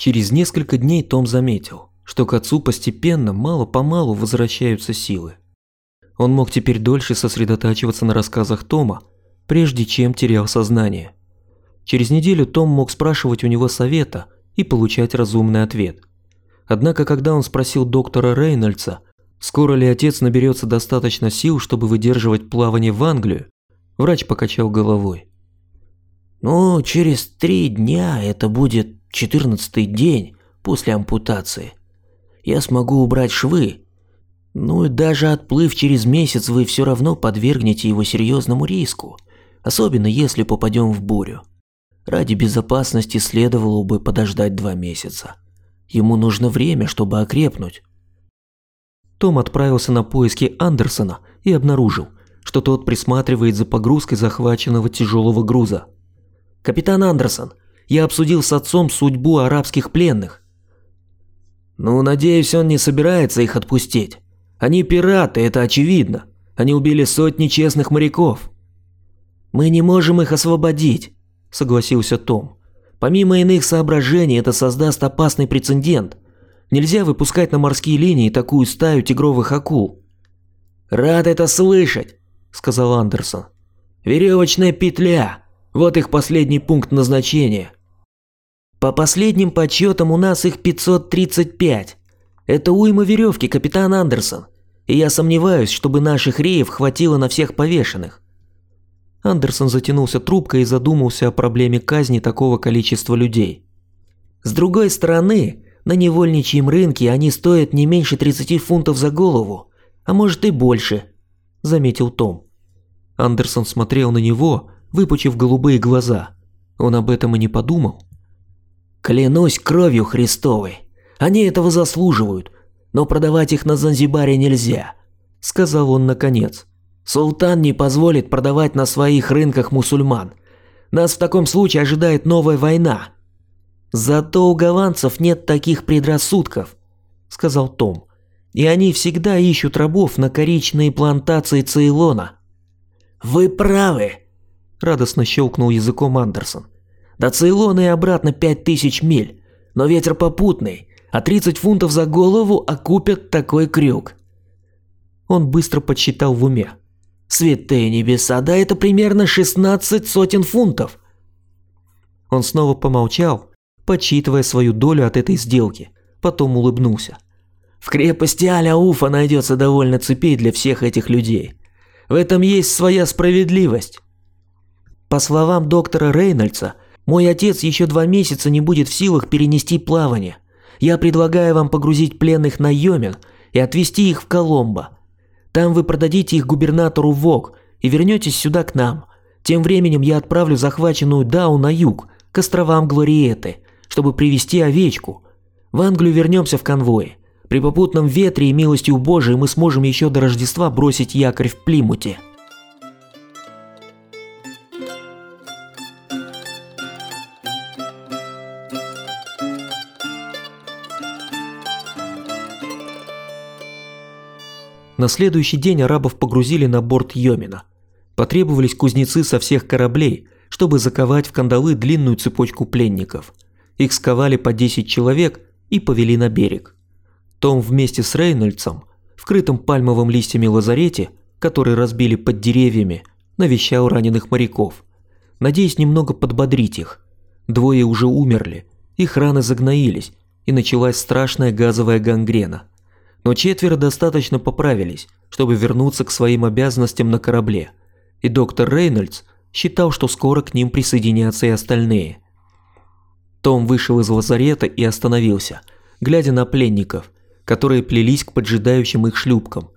Через несколько дней Том заметил, что к отцу постепенно, мало-помалу возвращаются силы. Он мог теперь дольше сосредотачиваться на рассказах Тома, прежде чем терял сознание. Через неделю Том мог спрашивать у него совета и получать разумный ответ. Однако, когда он спросил доктора Рейнольдса, скоро ли отец наберется достаточно сил, чтобы выдерживать плавание в Англию, врач покачал головой. «Ну, через три дня, это будет четырнадцатый день после ампутации, я смогу убрать швы. Ну и даже отплыв через месяц, вы все равно подвергнете его серьезному риску, особенно если попадем в бурю. Ради безопасности следовало бы подождать два месяца. Ему нужно время, чтобы окрепнуть. Том отправился на поиски Андерсона и обнаружил, что тот присматривает за погрузкой захваченного тяжелого груза. «Капитан Андерсон, я обсудил с отцом судьбу арабских пленных». «Ну, надеюсь, он не собирается их отпустить. Они пираты, это очевидно. Они убили сотни честных моряков». «Мы не можем их освободить», – согласился Том. «Помимо иных соображений, это создаст опасный прецедент. Нельзя выпускать на морские линии такую стаю тигровых акул». «Рад это слышать», – сказал Андерсон. «Веревочная петля. Вот их последний пункт назначения». «По последним подсчетам у нас их 535. Это уйма веревки, капитан Андерсон. И я сомневаюсь, чтобы наших реев хватило на всех повешенных. Андерсон затянулся трубкой и задумался о проблеме казни такого количества людей. С другой стороны, на невольничьем рынке они стоят не меньше 30 фунтов за голову, а может и больше, заметил Том. Андерсон смотрел на него, выпучив голубые глаза. Он об этом и не подумал. Клянусь кровью Христовой, они этого заслуживают, но продавать их на Занзибаре нельзя, сказал он наконец. Султан не позволит продавать на своих рынках мусульман. Нас в таком случае ожидает новая война. Зато у голландцев нет таких предрассудков, сказал Том. И они всегда ищут рабов на коричные плантации Цейлона. Вы правы, радостно щелкнул языком Андерсон. До Цейлона и обратно пять тысяч миль, но ветер попутный, а 30 фунтов за голову окупят такой крюк. Он быстро подсчитал в уме. Святые небеса, да это примерно 16 сотен фунтов. Он снова помолчал, подсчитывая свою долю от этой сделки, потом улыбнулся. В крепости Аля-Уфа найдется довольно цепей для всех этих людей. В этом есть своя справедливость. По словам доктора Рейнольдса, мой отец еще два месяца не будет в силах перенести плавание. Я предлагаю вам погрузить пленных на Йомен и отвезти их в Коломбо. Там вы продадите их губернатору Вог и вернетесь сюда к нам. Тем временем я отправлю захваченную Дау на юг, к островам Глориеты, чтобы привести овечку. В Англию вернемся в конвое. При попутном ветре и милостью Божией мы сможем еще до Рождества бросить якорь в Плимуте. На следующий день арабов погрузили на борт Йомина. Потребовались кузнецы со всех кораблей, чтобы заковать в кандалы длинную цепочку пленников. Их сковали по 10 человек и повели на берег. Том вместе с Рейнольдсом, в крытом пальмовым листьями лазарете, который разбили под деревьями, навещал раненых моряков, надеясь немного подбодрить их. Двое уже умерли, их раны загноились, и началась страшная газовая гангрена но четверо достаточно поправились, чтобы вернуться к своим обязанностям на корабле, и доктор Рейнольдс считал, что скоро к ним присоединятся и остальные. Том вышел из лазарета и остановился, глядя на пленников, которые плелись к поджидающим их шлюпкам.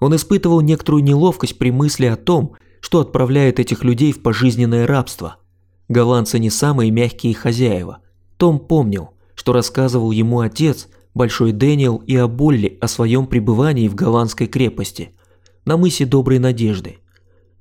Он испытывал некоторую неловкость при мысли о том, что отправляет этих людей в пожизненное рабство. Голландцы не самые мягкие хозяева. Том помнил, что рассказывал ему отец – Большой Дэниел и о Болли о своем пребывании в голландской крепости, на мысе Доброй Надежды.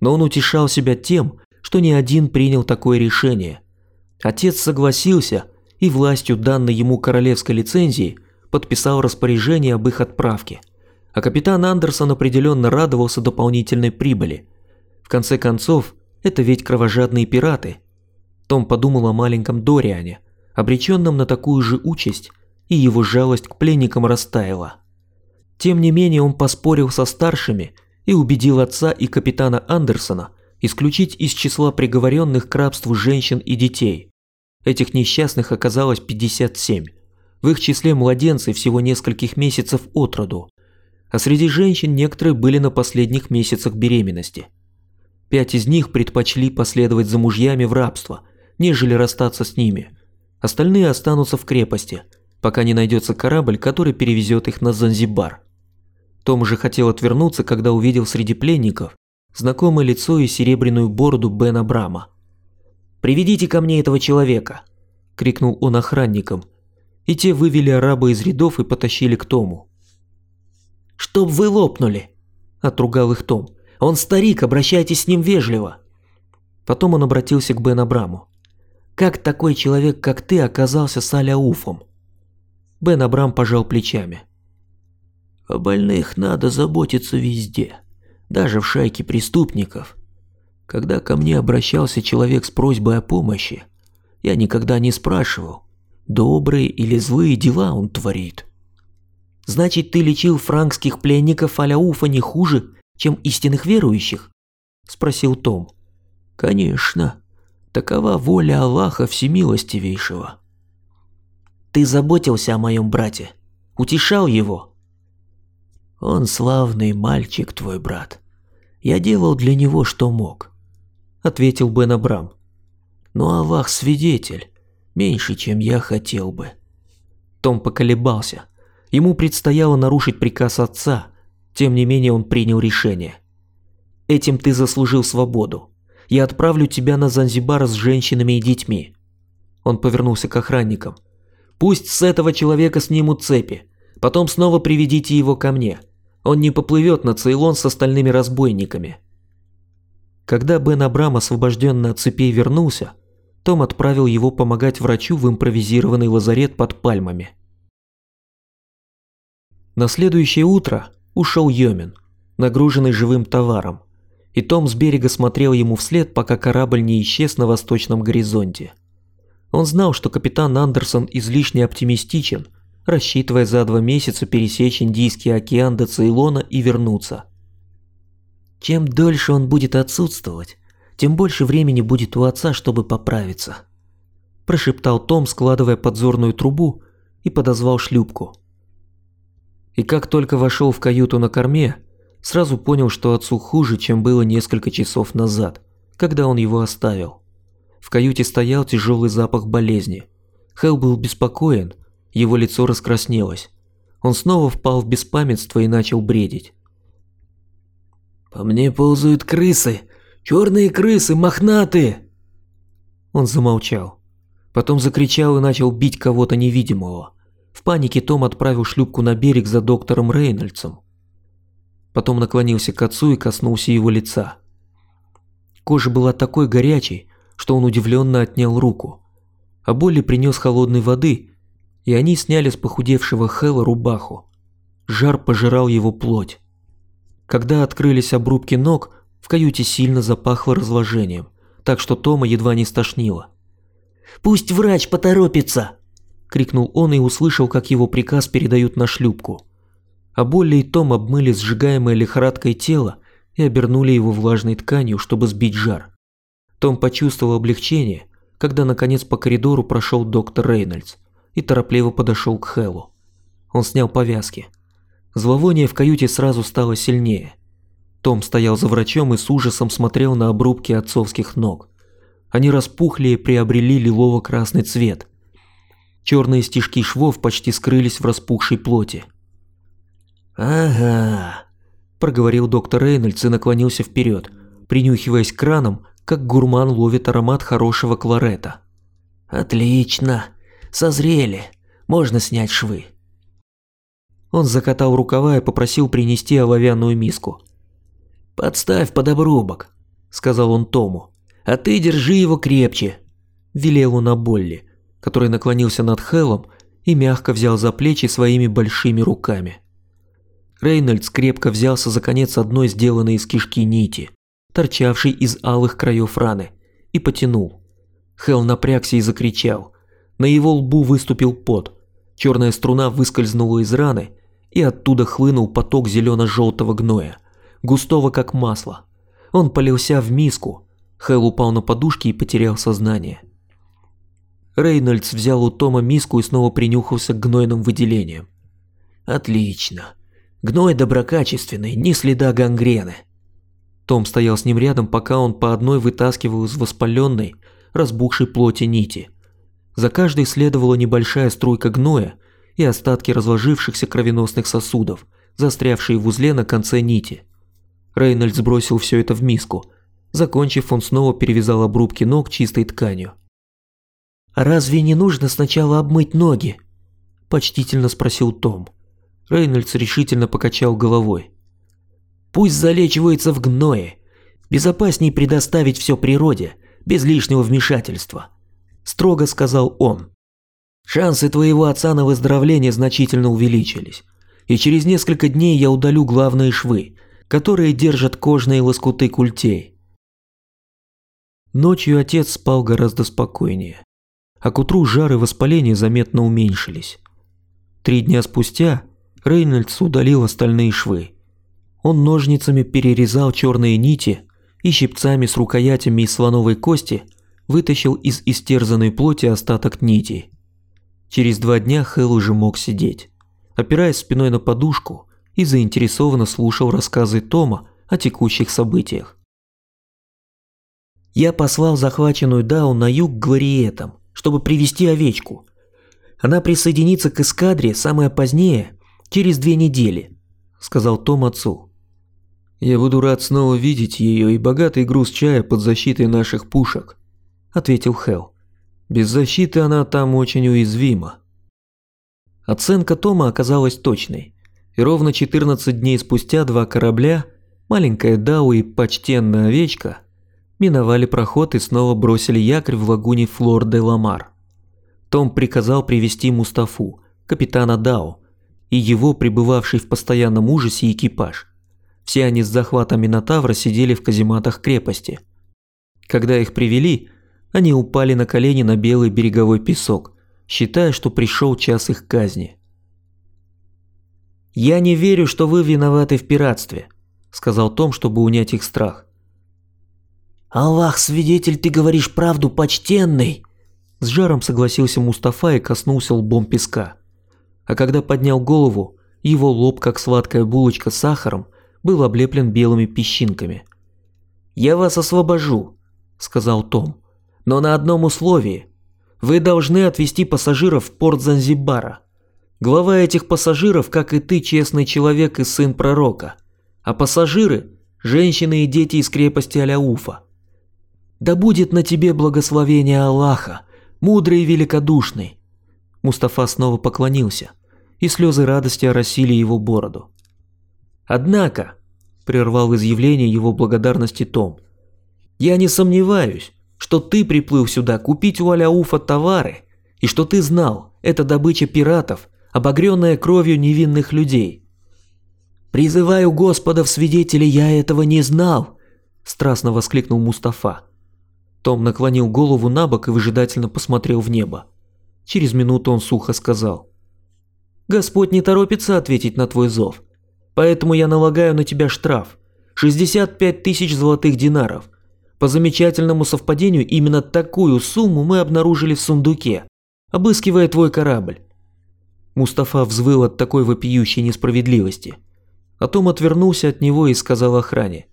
Но он утешал себя тем, что не один принял такое решение. Отец согласился и властью данной ему королевской лицензии подписал распоряжение об их отправке. А капитан Андерсон определенно радовался дополнительной прибыли. В конце концов, это ведь кровожадные пираты. Том подумал о маленьком Дориане, обреченным на такую же участь, и его жалость к пленникам растаяла. Тем не менее он поспорил со старшими и убедил отца и капитана Андерсона исключить из числа приговоренных к рабству женщин и детей. Этих несчастных оказалось 57. В их числе младенцы всего нескольких месяцев от роду, а среди женщин некоторые были на последних месяцах беременности. Пять из них предпочли последовать за мужьями в рабство, нежели расстаться с ними. Остальные останутся в крепости, пока не найдется корабль, который перевезет их на Занзибар. Том же хотел отвернуться, когда увидел среди пленников знакомое лицо и серебряную бороду Бена Брама. «Приведите ко мне этого человека!» – крикнул он охранникам, и те вывели араба из рядов и потащили к Тому. «Чтоб вы лопнули!» – отругал их Том. «Он старик, обращайтесь с ним вежливо!» Потом он обратился к Бен Абраму. «Как такой человек, как ты, оказался с Аляуфом?» Бен Абрам пожал плечами. О больных надо заботиться везде, даже в шайке преступников. Когда ко мне обращался человек с просьбой о помощи, я никогда не спрашивал, добрые или злые дела он творит. Значит, ты лечил франкских пленников Аляуфа не хуже, чем истинных верующих? Спросил Том. Конечно. Такова воля Аллаха Всемилостивейшего. Ты заботился о моем брате, утешал его, он славный мальчик, твой брат. Я делал для него, что мог», — ответил Бен Абрам. «Но Аллах свидетель, меньше, чем я хотел бы». Том поколебался. Ему предстояло нарушить приказ отца, тем не менее он принял решение. «Этим ты заслужил свободу. Я отправлю тебя на Занзибар с женщинами и детьми». Он повернулся к охранникам. «Пусть с этого человека снимут цепи, потом снова приведите его ко мне. Он не поплывет на Цейлон с остальными разбойниками. Когда Бен Абрам, освобожденный от цепей, вернулся, том отправил его помогать врачу в импровизированный лазарет под пальмами. На следующее утро ушел Йомин, нагруженный живым товаром, и Том с берега смотрел ему вслед, пока корабль не исчез на восточном горизонте. Он знал, что капитан Андерсон излишне оптимистичен рассчитывая за два месяца пересечь Индийский океан до Цейлона и вернуться. Чем дольше он будет отсутствовать, тем больше времени будет у отца, чтобы поправиться. Прошептал Том, складывая подзорную трубу, и подозвал шлюпку. И как только вошел в каюту на корме, сразу понял, что отцу хуже, чем было несколько часов назад, когда он его оставил. В каюте стоял тяжелый запах болезни. Хелл был беспокоен, его лицо раскраснелось. Он снова впал в беспамятство и начал бредить. «По мне ползают крысы! Черные крысы, мохнатые!» Он замолчал. Потом закричал и начал бить кого-то невидимого. В панике Том отправил шлюпку на берег за доктором Рейнольдсом. Потом наклонился к отцу и коснулся его лица. Кожа была такой горячей, что он удивленно отнял руку. А Болли принес холодной воды и они сняли с похудевшего Хэлла рубаху. Жар пожирал его плоть. Когда открылись обрубки ног, в каюте сильно запахло разложением, так что Тома едва не стошнило. «Пусть врач поторопится!» – крикнул он и услышал, как его приказ передают на шлюпку. А Болли и Том обмыли сжигаемое лихорадкой тело и обернули его влажной тканью, чтобы сбить жар. Том почувствовал облегчение, когда наконец по коридору прошел доктор Рейнольдс и торопливо подошел к Хэллу. Он снял повязки. Зловоние в каюте сразу стало сильнее. Том стоял за врачом и с ужасом смотрел на обрубки отцовских ног. Они распухли и приобрели лилово-красный цвет. Черные стежки швов почти скрылись в распухшей плоти. «Ага», – проговорил доктор Рейнольдс и наклонился вперед, принюхиваясь к кранам, как гурман ловит аромат хорошего кларета. «Отлично созрели, можно снять швы. Он закатал рукава и попросил принести оловянную миску. «Подставь под обрубок», — сказал он Тому, — «а ты держи его крепче», — велел он Аболли, который наклонился над Хеллом и мягко взял за плечи своими большими руками. Рейнольдс крепко взялся за конец одной сделанной из кишки нити, торчавшей из алых краев раны, и потянул. Хелл напрягся и закричал. На его лбу выступил пот. Черная струна выскользнула из раны, и оттуда хлынул поток зелено-желтого гноя, густого как масло. Он полился в миску. Хэл упал на подушки и потерял сознание. Рейнольдс взял у Тома миску и снова принюхался к гнойным выделениям. «Отлично. Гной доброкачественный, ни следа гангрены». Том стоял с ним рядом, пока он по одной вытаскивал из воспаленной, разбухшей плоти нити. За каждой следовала небольшая струйка гноя и остатки разложившихся кровеносных сосудов, застрявшие в узле на конце нити. Рейнольд сбросил все это в миску. Закончив, он снова перевязал обрубки ног чистой тканью. «А разве не нужно сначала обмыть ноги?» – почтительно спросил Том. Рейнольдс решительно покачал головой. «Пусть залечивается в гное. Безопасней предоставить все природе, без лишнего вмешательства», – строго сказал он. «Шансы твоего отца на выздоровление значительно увеличились, и через несколько дней я удалю главные швы, которые держат кожные лоскуты культей». Ночью отец спал гораздо спокойнее, а к утру жары воспаления заметно уменьшились. Три дня спустя Рейнольдс удалил остальные швы. Он ножницами перерезал черные нити и щипцами с рукоятями из слоновой кости вытащил из истерзанной плоти остаток нитей. Через два дня Хэл уже мог сидеть, опираясь спиной на подушку и заинтересованно слушал рассказы Тома о текущих событиях. Я послал захваченную Дау на юг к чтобы привести овечку. Она присоединится к эскадре самое позднее через две недели», – сказал Том отцу. «Я буду рад снова видеть ее и богатый груз чая под защитой наших пушек», – ответил Хелл. «Без защиты она там очень уязвима». Оценка Тома оказалась точной, и ровно 14 дней спустя два корабля, маленькая Дау и почтенная овечка, миновали проход и снова бросили якорь в лагуне Флор-де-Ламар. Том приказал привести Мустафу, капитана Дау, и его пребывавший в постоянном ужасе экипаж. Все они с захвата Минотавра сидели в казематах крепости. Когда их привели, они упали на колени на белый береговой песок, считая, что пришел час их казни. «Я не верю, что вы виноваты в пиратстве», – сказал Том, чтобы унять их страх. «Аллах, свидетель, ты говоришь правду, почтенный!» С жаром согласился Мустафа и коснулся лбом песка а когда поднял голову, его лоб, как сладкая булочка с сахаром, был облеплен белыми песчинками. «Я вас освобожу», – сказал Том, – «но на одном условии. Вы должны отвезти пассажиров в порт Занзибара. Глава этих пассажиров, как и ты, честный человек и сын пророка, а пассажиры – женщины и дети из крепости Аляуфа. Да будет на тебе благословение Аллаха, мудрый и великодушный, Мустафа снова поклонился, и слезы радости оросили его бороду. «Однако», – прервал изъявление его благодарности Том, – «я не сомневаюсь, что ты приплыл сюда купить у Аляуфа товары, и что ты знал, это добыча пиратов, обогренная кровью невинных людей». «Призываю Господа в свидетели, я этого не знал», – страстно воскликнул Мустафа. Том наклонил голову на бок и выжидательно посмотрел в небо. Через минуту он сухо сказал. «Господь не торопится ответить на твой зов, поэтому я налагаю на тебя штраф. 65 тысяч золотых динаров. По замечательному совпадению именно такую сумму мы обнаружили в сундуке, обыскивая твой корабль». Мустафа взвыл от такой вопиющей несправедливости. А Том отвернулся от него и сказал охране.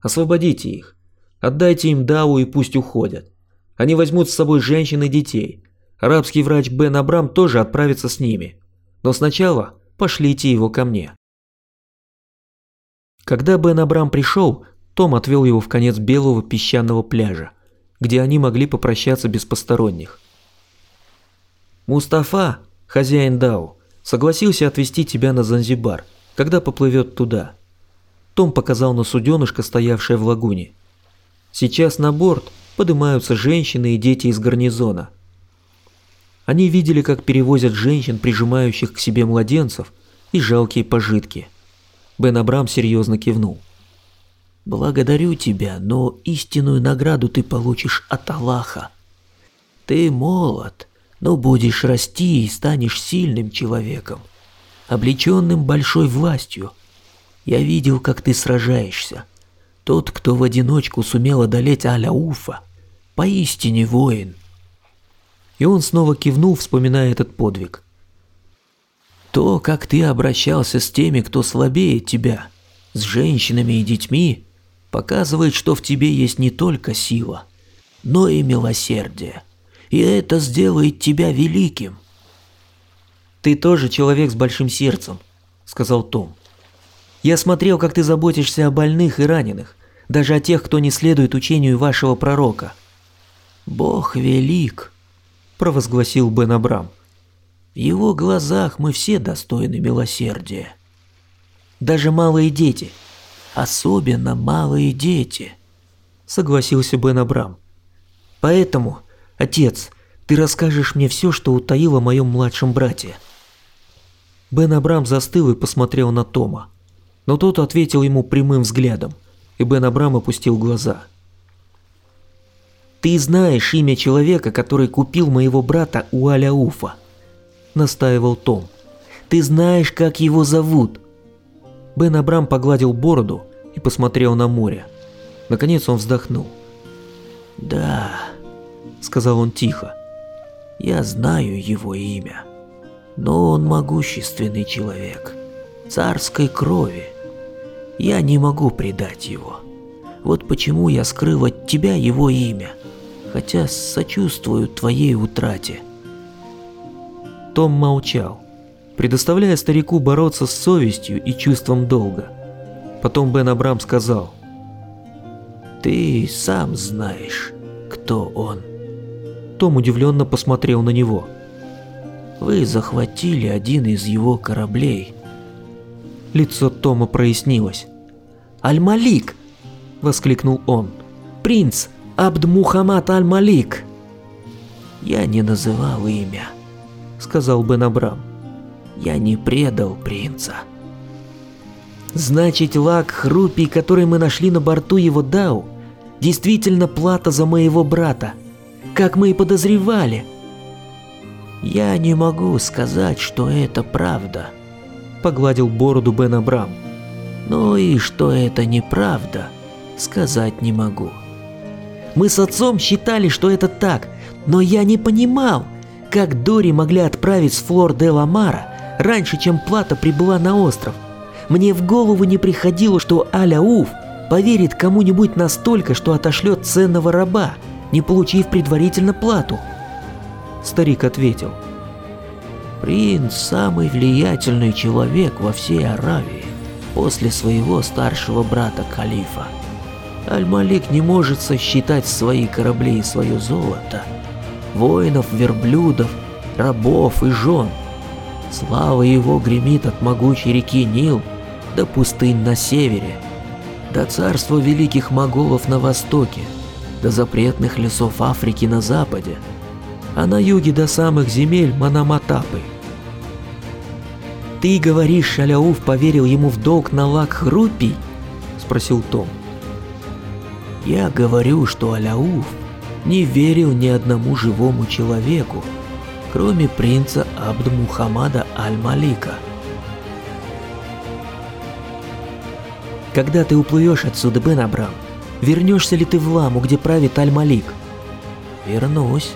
«Освободите их. Отдайте им Дау и пусть уходят. Они возьмут с собой женщин и детей. Арабский врач Бен Абрам тоже отправится с ними. Но сначала пошлите его ко мне. Когда Бен Абрам пришел, том отвел его в конец белого песчаного пляжа, где они могли попрощаться без посторонних. «Мустафа, хозяин Дау, согласился отвезти тебя на Занзибар, когда поплывет туда». Том показал на суденышко, стоявшее в лагуне. «Сейчас на борт поднимаются женщины и дети из гарнизона – они видели, как перевозят женщин, прижимающих к себе младенцев, и жалкие пожитки. Бен Абрам серьезно кивнул. «Благодарю тебя, но истинную награду ты получишь от Аллаха. Ты молод, но будешь расти и станешь сильным человеком, облеченным большой властью. Я видел, как ты сражаешься. Тот, кто в одиночку сумел одолеть Аля Уфа, поистине воин. И он снова кивнул, вспоминая этот подвиг. То, как ты обращался с теми, кто слабее тебя, с женщинами и детьми, показывает, что в тебе есть не только сила, но и милосердие. И это сделает тебя великим. Ты тоже человек с большим сердцем, сказал Том. Я смотрел, как ты заботишься о больных и раненых, даже о тех, кто не следует учению вашего пророка. Бог велик, провозгласил Бен Абрам. В его глазах мы все достойны милосердия. Даже малые дети, особенно малые дети, согласился Бен Абрам. Поэтому, отец, ты расскажешь мне все, что утаил о моем младшем брате. Бен Абрам застыл и посмотрел на Тома. Но тот ответил ему прямым взглядом, и Бен Абрам опустил глаза. «Ты знаешь имя человека, который купил моего брата у Аляуфа», – настаивал Том. «Ты знаешь, как его зовут?» Бен Абрам погладил бороду и посмотрел на море. Наконец он вздохнул. «Да», – сказал он тихо, – «я знаю его имя, но он могущественный человек, царской крови. Я не могу предать его. Вот почему я скрыл от тебя его имя, хотя сочувствую твоей утрате». Том молчал, предоставляя старику бороться с совестью и чувством долга. Потом Бен Абрам сказал. «Ты сам знаешь, кто он». Том удивленно посмотрел на него. «Вы захватили один из его кораблей». Лицо Тома прояснилось. «Аль-Малик!» – воскликнул он. «Принц Абд-Мухаммад Аль-Малик!» «Я не называл имя», – сказал Бен Абрам. «Я не предал принца». «Значит, лак Хрупий, который мы нашли на борту его Дау, действительно плата за моего брата, как мы и подозревали». «Я не могу сказать, что это правда», – погладил бороду Бен Абрам. «Но и что это неправда, сказать не могу». Мы с отцом считали, что это так, но я не понимал, как Дори могли отправить с Флор де Ламара раньше, чем Плата прибыла на остров. Мне в голову не приходило, что Аля Уф поверит кому-нибудь настолько, что отошлет ценного раба, не получив предварительно плату. Старик ответил. Принц самый влиятельный человек во всей Аравии после своего старшего брата Калифа. Аль-Малик не может сосчитать свои корабли и свое золото, воинов, верблюдов, рабов и жен. Слава его гремит от могучей реки Нил до пустынь на севере, до царства великих моголов на востоке, до запретных лесов Африки на западе, а на юге до самых земель Манаматапы. «Ты говоришь, Шаляуф поверил ему в долг на лак Хрупий?» – спросил Том. Я говорю, что Аляуф не верил ни одному живому человеку, кроме принца Абд-Мухаммада Аль-Малика. Когда ты уплывешь отсюда, Бен Абрам, вернешься ли ты в Ламу, где правит Аль-Малик? Вернусь,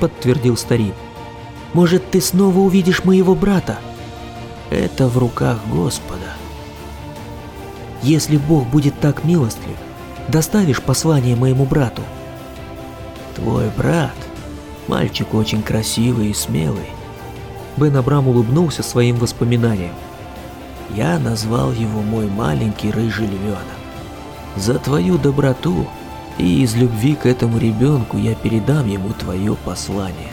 подтвердил старик. Может, ты снова увидишь моего брата? Это в руках Господа. Если Бог будет так милостлив, доставишь послание моему брату. Твой брат, мальчик очень красивый и смелый. Бен Абрам улыбнулся своим воспоминаниям. Я назвал его мой маленький рыжий львенок. За твою доброту и из любви к этому ребенку я передам ему твое послание.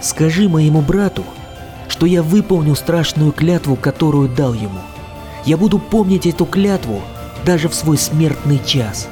Скажи моему брату, что я выполню страшную клятву, которую дал ему. Я буду помнить эту клятву даже в свой смертный час.